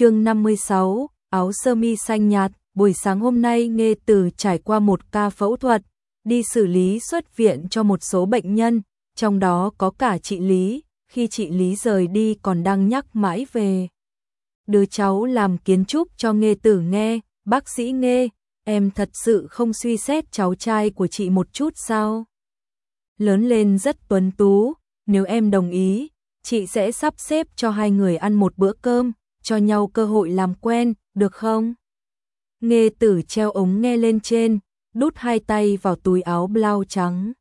chương 56, áo sơ mi xanh nhạt, buổi sáng hôm nay nghe từ trải qua một ca phẫu thuật, đi xử lý xuất viện cho một số bệnh nhân, trong đó có cả chị Lý, khi chị Lý rời đi còn đang nhắc mãi về. Đứa cháu làm kiến trúc cho nghe tử nghe, bác sĩ nghe, em thật sự không suy xét cháu trai của chị một chút sao? Lớn lên rất tuấn tú, nếu em đồng ý, chị sẽ sắp xếp cho hai người ăn một bữa cơm, cho nhau cơ hội làm quen, được không? Nghe tử treo ống nghe lên trên, đút hai tay vào túi áo blau trắng.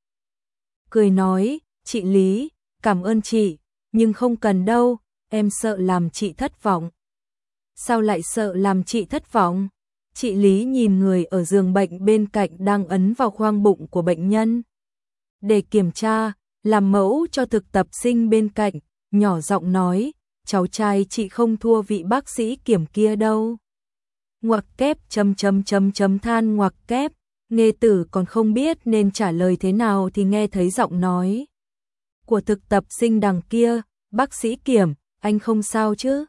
Cười nói, chị Lý, cảm ơn chị, nhưng không cần đâu, em sợ làm chị thất vọng. Sao lại sợ làm chị thất vọng? Chị Lý nhìn người ở giường bệnh bên cạnh đang ấn vào khoang bụng của bệnh nhân. Để kiểm tra, làm mẫu cho thực tập sinh bên cạnh, nhỏ giọng nói, cháu trai chị không thua vị bác sĩ kiểm kia đâu. Ngoặc kép chấm chấm chấm chấm than ngoặc kép, nghe tử còn không biết nên trả lời thế nào thì nghe thấy giọng nói. Của thực tập sinh đằng kia, bác sĩ kiểm, anh không sao chứ?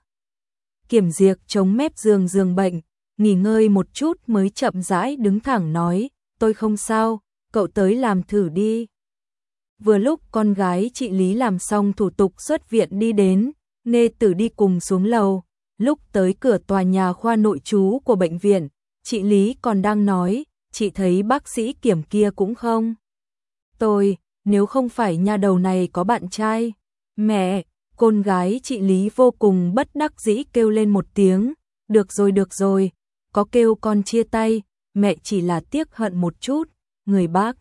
Kiểm diệt chống mép giường giường bệnh, nghỉ ngơi một chút mới chậm rãi đứng thẳng nói, tôi không sao, cậu tới làm thử đi. Vừa lúc con gái chị Lý làm xong thủ tục xuất viện đi đến, Nê Tử đi cùng xuống lầu, lúc tới cửa tòa nhà khoa nội trú của bệnh viện, chị Lý còn đang nói, chị thấy bác sĩ kiểm kia cũng không. Tôi, nếu không phải nhà đầu này có bạn trai, mẹ, con gái chị Lý vô cùng bất đắc dĩ kêu lên một tiếng, được rồi được rồi, có kêu con chia tay, mẹ chỉ là tiếc hận một chút, người bác.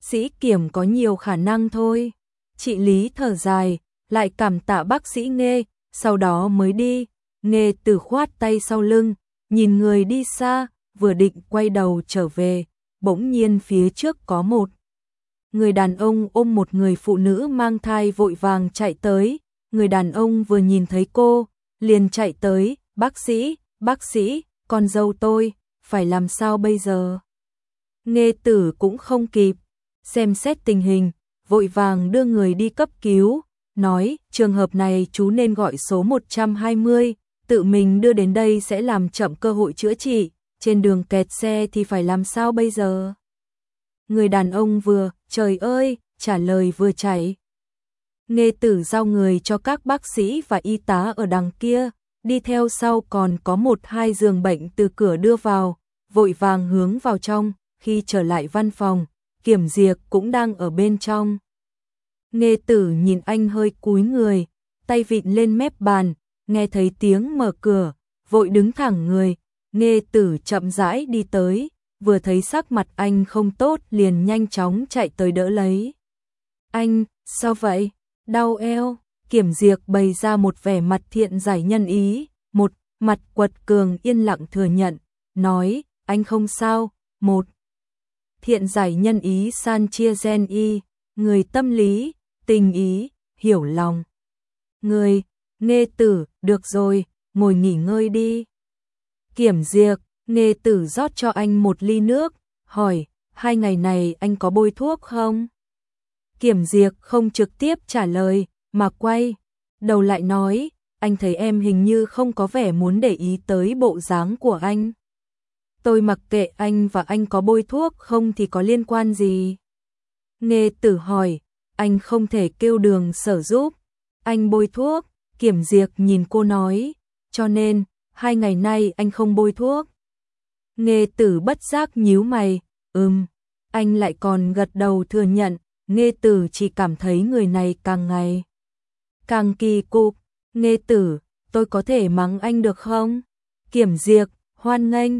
Sĩ kiểm có nhiều khả năng thôi. Chị Lý thở dài, lại cảm tạ bác sĩ nghe sau đó mới đi. nghe từ khoát tay sau lưng, nhìn người đi xa, vừa định quay đầu trở về, bỗng nhiên phía trước có một. Người đàn ông ôm một người phụ nữ mang thai vội vàng chạy tới, người đàn ông vừa nhìn thấy cô, liền chạy tới, bác sĩ, bác sĩ, con dâu tôi, phải làm sao bây giờ? Nghe tử cũng không kịp, xem xét tình hình, vội vàng đưa người đi cấp cứu, nói trường hợp này chú nên gọi số 120, tự mình đưa đến đây sẽ làm chậm cơ hội chữa trị, trên đường kẹt xe thì phải làm sao bây giờ? Người đàn ông vừa, trời ơi, trả lời vừa chảy. Nghe tử giao người cho các bác sĩ và y tá ở đằng kia, đi theo sau còn có một hai giường bệnh từ cửa đưa vào, vội vàng hướng vào trong, khi trở lại văn phòng, kiểm diệt cũng đang ở bên trong. Nghe tử nhìn anh hơi cúi người, tay vịn lên mép bàn, nghe thấy tiếng mở cửa, vội đứng thẳng người, nghe tử chậm rãi đi tới, vừa thấy sắc mặt anh không tốt liền nhanh chóng chạy tới đỡ lấy. Anh, sao vậy? Đau eo, kiểm diệt bày ra một vẻ mặt thiện giải nhân ý, một mặt quật cường yên lặng thừa nhận, nói, anh không sao, một. Thiện giải nhân ý san chia gen y, người tâm lý, tình ý, hiểu lòng. Người, nghe tử, được rồi, ngồi nghỉ ngơi đi. Kiểm diệt, nghe tử rót cho anh một ly nước, hỏi, hai ngày này anh có bôi thuốc không? Kiểm diệt không trực tiếp trả lời, mà quay, đầu lại nói, anh thấy em hình như không có vẻ muốn để ý tới bộ dáng của anh. Tôi mặc kệ anh và anh có bôi thuốc không thì có liên quan gì? Nghe tử hỏi, anh không thể kêu đường sở giúp. Anh bôi thuốc, kiểm diệt nhìn cô nói, cho nên, hai ngày nay anh không bôi thuốc. Nghe tử bất giác nhíu mày, ừm, anh lại còn gật đầu thừa nhận, nghe tử chỉ cảm thấy người này càng ngày. Càng kỳ cục, nghe tử, tôi có thể mắng anh được không? Kiểm diệt, hoan nghênh.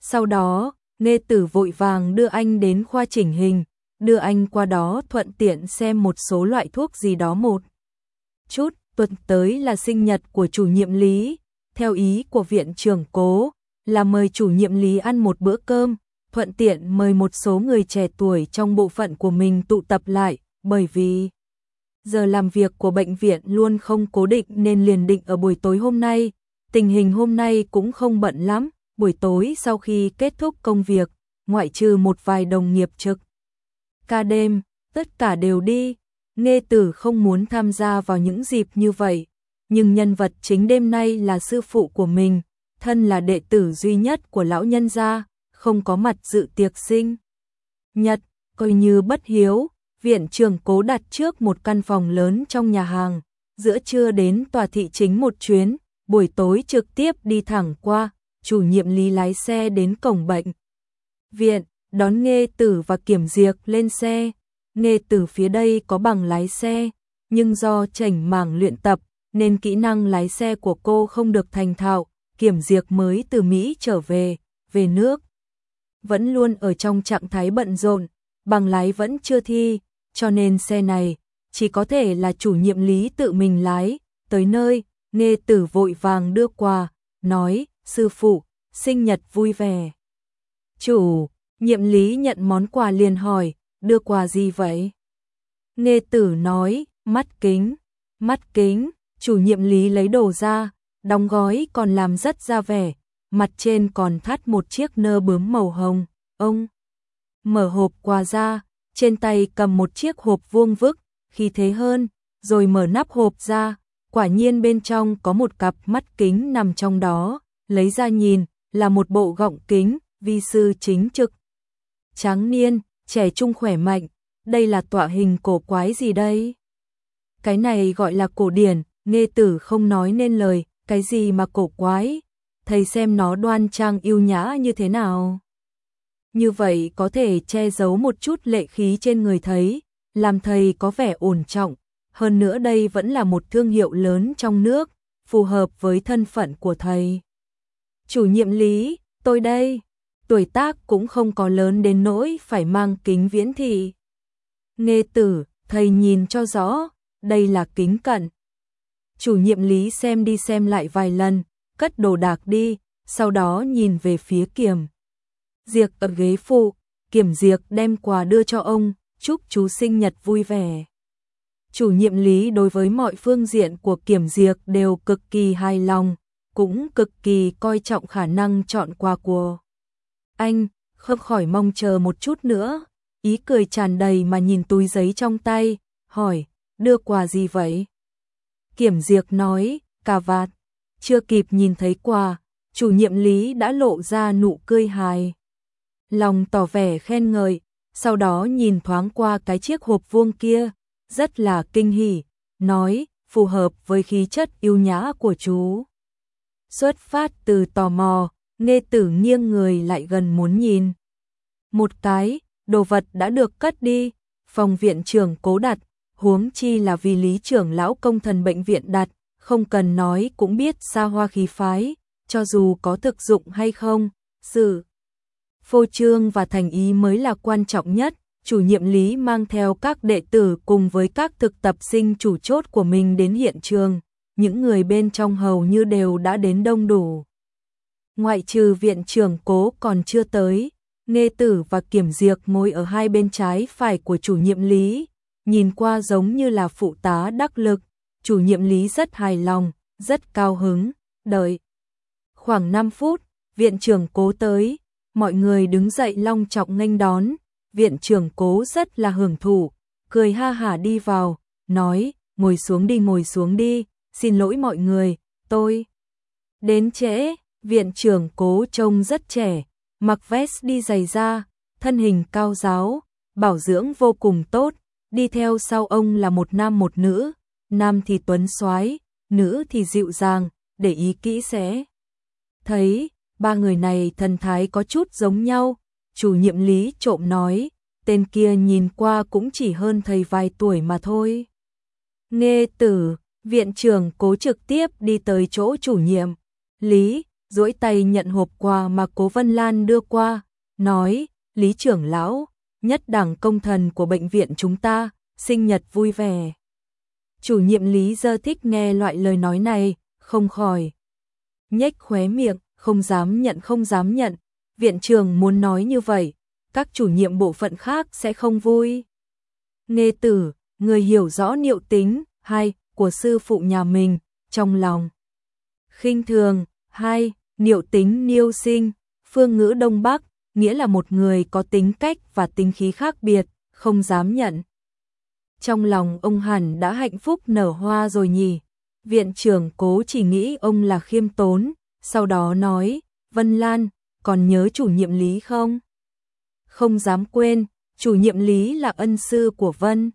Sau đó, nghe tử vội vàng đưa anh đến khoa chỉnh hình, đưa anh qua đó thuận tiện xem một số loại thuốc gì đó một. Chút, tuần tới là sinh nhật của chủ nhiệm lý, theo ý của viện trưởng cố, là mời chủ nhiệm lý ăn một bữa cơm, thuận tiện mời một số người trẻ tuổi trong bộ phận của mình tụ tập lại, bởi vì giờ làm việc của bệnh viện luôn không cố định nên liền định ở buổi tối hôm nay, tình hình hôm nay cũng không bận lắm, buổi tối sau khi kết thúc công việc, ngoại trừ một vài đồng nghiệp trực ca đêm, tất cả đều đi, nghe tử không muốn tham gia vào những dịp như vậy. nhưng nhân vật chính đêm nay là sư phụ của mình, thân là đệ tử duy nhất của lão nhân gia, không có mặt dự tiệc sinh. Nhật, coi như bất hiếu, viện trưởng cố đặt trước một căn phòng lớn trong nhà hàng, giữa trưa đến tòa thị chính một chuyến, buổi tối trực tiếp đi thẳng qua, chủ nhiệm lý lái xe đến cổng bệnh. Viện, đón Nghê tử và kiểm diệt lên xe, Nghê tử phía đây có bằng lái xe, nhưng do chảnh mảng luyện tập, nên kỹ năng lái xe của cô không được thành thạo, kiểm diệt mới từ Mỹ trở về, về nước. Vẫn luôn ở trong trạng thái bận rộn, bằng lái vẫn chưa thi, cho nên xe này chỉ có thể là chủ nhiệm lý tự mình lái, tới nơi, nghe tử vội vàng đưa quà, nói, sư phụ, sinh nhật vui vẻ. Chủ, nhiệm lý nhận món quà liền hỏi, đưa quà gì vậy? Nghe tử nói, mắt kính, mắt kính, chủ nhiệm lý lấy đồ ra, đóng gói còn làm rất ra vẻ, mặt trên còn thắt một chiếc nơ bướm màu hồng, ông mở hộp quà ra, trên tay cầm một chiếc hộp vuông vức, khi thế hơn, rồi mở nắp hộp ra, quả nhiên bên trong có một cặp mắt kính nằm trong đó, lấy ra nhìn, là một bộ gọng kính, vi sư chính trực. Tráng niên, trẻ trung khỏe mạnh, đây là tọa hình cổ quái gì đây? Cái này gọi là cổ điển, nghe tử không nói nên lời, cái gì mà cổ quái, thầy xem nó đoan trang yêu nhã như thế nào. Như vậy có thể che giấu một chút lệ khí trên người thấy, làm thầy có vẻ ổn trọng, hơn nữa đây vẫn là một thương hiệu lớn trong nước, phù hợp với thân phận của thầy. Chủ nhiệm lý, tôi đây, tuổi tác cũng không có lớn đến nỗi phải mang kính viễn thị. Nghe tử, thầy nhìn cho rõ, đây là kính cận. Chủ nhiệm lý xem đi xem lại vài lần, cất đồ đạc đi, sau đó nhìn về phía kiểm. diệc ở ghế phụ, kiểm diệc đem quà đưa cho ông, chúc chú sinh nhật vui vẻ. Chủ nhiệm lý đối với mọi phương diện của kiểm diệc đều cực kỳ hài lòng, cũng cực kỳ coi trọng khả năng chọn quà của anh, không khỏi mong chờ một chút nữa, ý cười tràn đầy mà nhìn túi giấy trong tay, hỏi, đưa quà gì vậy? Kiểm diệt nói, cà vạt, chưa kịp nhìn thấy quà, chủ nhiệm lý đã lộ ra nụ cười hài. Lòng tỏ vẻ khen ngợi, sau đó nhìn thoáng qua cái chiếc hộp vuông kia, rất là kinh hỉ, nói, phù hợp với khí chất yêu nhã của chú. Xuất phát từ tò mò, nghe tử nghiêng người lại gần muốn nhìn. Một cái, đồ vật đã được cất đi, phòng viện trưởng cố đặt, huống chi là vì lý trưởng lão công thần bệnh viện đặt, không cần nói cũng biết xa hoa khí phái, cho dù có thực dụng hay không, sự phô trương và thành ý mới là quan trọng nhất. Chủ nhiệm lý mang theo các đệ tử cùng với các thực tập sinh chủ chốt của mình đến hiện trường, những người bên trong hầu như đều đã đến đông đủ. Ngoại trừ viện trưởng cố còn chưa tới, Nghe Tử và Kiểm diệt ngồi ở hai bên trái phải của chủ nhiệm lý, nhìn qua giống như là phụ tá đắc lực, chủ nhiệm lý rất hài lòng, rất cao hứng, đợi. Khoảng 5 phút, viện trưởng cố tới, mọi người đứng dậy long trọng nghênh đón, viện trưởng cố rất là hưởng thụ, cười ha hả đi vào, nói, ngồi xuống đi ngồi xuống đi, xin lỗi mọi người, tôi đến trễ, viện trưởng cố trông rất trẻ, mặc vest đi giày da, thân hình cao giáo, bảo dưỡng vô cùng tốt, đi theo sau ông là một nam một nữ, nam thì tuấn soái, nữ thì dịu dàng, để ý kỹ sẽ thấy ba người này thần thái có chút giống nhau, chủ nhiệm lý trộm nói, tên kia nhìn qua cũng chỉ hơn thầy vài tuổi mà thôi. Nghe tử, viện trưởng cố trực tiếp đi tới chỗ chủ nhiệm, lý, duỗi tay nhận hộp quà mà cố Vân Lan đưa qua, nói, lý trưởng lão, nhất đẳng công thần của bệnh viện chúng ta, sinh nhật vui vẻ. Chủ nhiệm lý dơ thích nghe loại lời nói này, không khỏi. Nhếch khóe miệng, không dám nhận không dám nhận, viện trường muốn nói như vậy, các chủ nhiệm bộ phận khác sẽ không vui. Nghe tử, người hiểu rõ niệu tính, hay của sư phụ nhà mình, trong lòng. khinh thường, hai, niệu tính niêu sinh, phương ngữ Đông Bắc, nghĩa là một người có tính cách và tính khí khác biệt, không dám nhận. Trong lòng ông hẳn đã hạnh phúc nở hoa rồi nhỉ. Viện trưởng cố chỉ nghĩ ông là khiêm tốn, sau đó nói, Vân Lan, còn nhớ chủ nhiệm lý không? Không dám quên, chủ nhiệm lý là ân sư của Vân.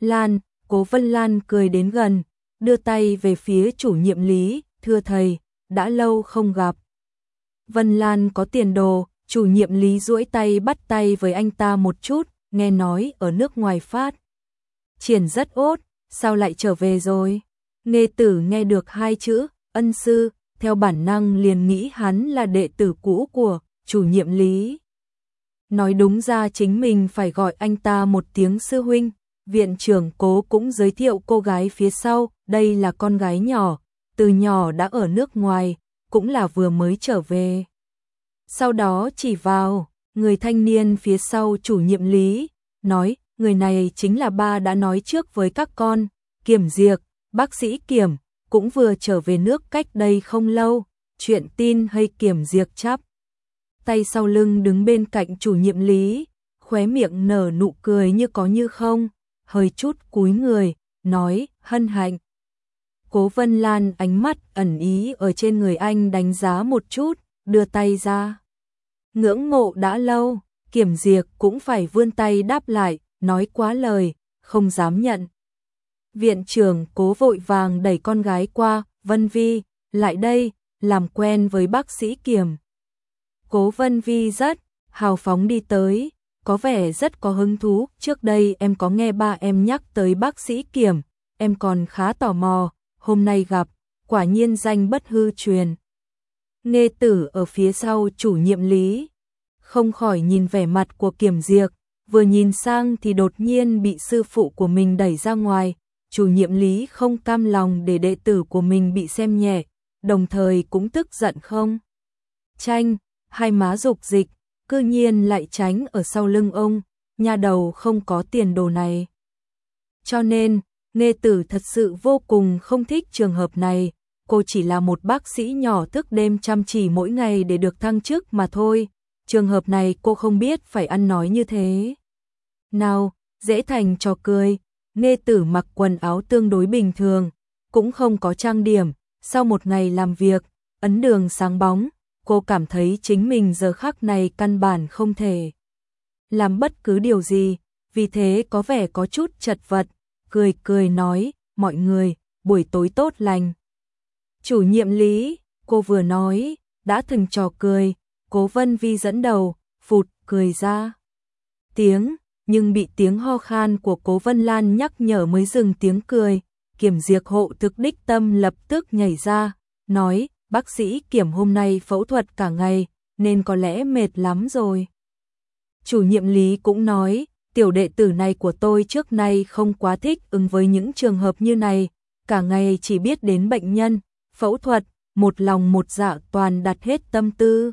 Lan, cố Vân Lan cười đến gần, đưa tay về phía chủ nhiệm lý, thưa thầy, đã lâu không gặp. Vân Lan có tiền đồ, chủ nhiệm lý duỗi tay bắt tay với anh ta một chút, nghe nói ở nước ngoài phát. Triển rất ốt, sao lại trở về rồi? Nghe tử nghe được hai chữ, ân sư, theo bản năng liền nghĩ hắn là đệ tử cũ của chủ nhiệm lý. Nói đúng ra chính mình phải gọi anh ta một tiếng sư huynh, viện trưởng cố cũng giới thiệu cô gái phía sau, đây là con gái nhỏ, từ nhỏ đã ở nước ngoài, cũng là vừa mới trở về. Sau đó chỉ vào, người thanh niên phía sau chủ nhiệm lý, nói, người này chính là ba đã nói trước với các con, kiểm diệt, bác sĩ kiểm, cũng vừa trở về nước cách đây không lâu, chuyện tin hay kiểm diệt chắp. Tay sau lưng đứng bên cạnh chủ nhiệm lý, khóe miệng nở nụ cười như có như không, hơi chút cúi người, nói, hân hạnh. Cố Vân Lan ánh mắt ẩn ý ở trên người anh đánh giá một chút, đưa tay ra. Ngưỡng mộ đã lâu, kiểm diệt cũng phải vươn tay đáp lại, nói quá lời, không dám nhận. Viện trưởng cố vội vàng đẩy con gái qua, Vân Vi, lại đây, làm quen với bác sĩ Kiểm. Cố Vân Vi rất hào phóng đi tới, có vẻ rất có hứng thú, trước đây em có nghe ba em nhắc tới bác sĩ Kiểm, em còn khá tò mò, hôm nay gặp, quả nhiên danh bất hư truyền. Nghe tử ở phía sau chủ nhiệm lý, không khỏi nhìn vẻ mặt của Kiểm diệt, vừa nhìn sang thì đột nhiên bị sư phụ của mình đẩy ra ngoài, chủ nhiệm lý không cam lòng để đệ tử của mình bị xem nhẹ, đồng thời cũng tức giận không. Tranh, hai má dục dịch, cư nhiên lại tránh ở sau lưng ông, nhà đầu không có tiền đồ này. Cho nên, nghe tử thật sự vô cùng không thích trường hợp này, cô chỉ là một bác sĩ nhỏ thức đêm chăm chỉ mỗi ngày để được thăng chức mà thôi, trường hợp này cô không biết phải ăn nói như thế. Nào, dễ thành trò cười, nghe tử mặc quần áo tương đối bình thường, cũng không có trang điểm, sau một ngày làm việc, ấn đường sáng bóng, cô cảm thấy chính mình giờ khắc này căn bản không thể làm bất cứ điều gì, vì thế có vẻ có chút chật vật, cười cười nói, mọi người, buổi tối tốt lành. Chủ nhiệm lý, cô vừa nói, đã từng trò cười, cố vân vi dẫn đầu, phụt, cười ra. Tiếng, nhưng bị tiếng ho khan của cố vân lan nhắc nhở mới dừng tiếng cười, kiểm diệt hộ thực đích tâm lập tức nhảy ra, nói, bác sĩ kiểm hôm nay phẫu thuật cả ngày, nên có lẽ mệt lắm rồi. Chủ nhiệm lý cũng nói, tiểu đệ tử này của tôi trước nay không quá thích ứng với những trường hợp như này, cả ngày chỉ biết đến bệnh nhân, phẫu thuật, một lòng một dạ toàn đặt hết tâm tư.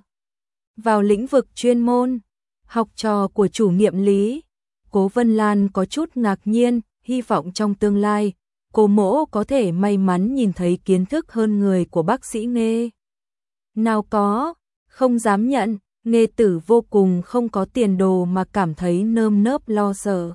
Vào lĩnh vực chuyên môn, học trò của chủ nghiệm lý, Cố Vân Lan có chút ngạc nhiên, hy vọng trong tương lai, cô mỗ có thể may mắn nhìn thấy kiến thức hơn người của bác sĩ Nghê. Nào có, không dám nhận, Nghê tử vô cùng không có tiền đồ mà cảm thấy nơm nớp lo sợ.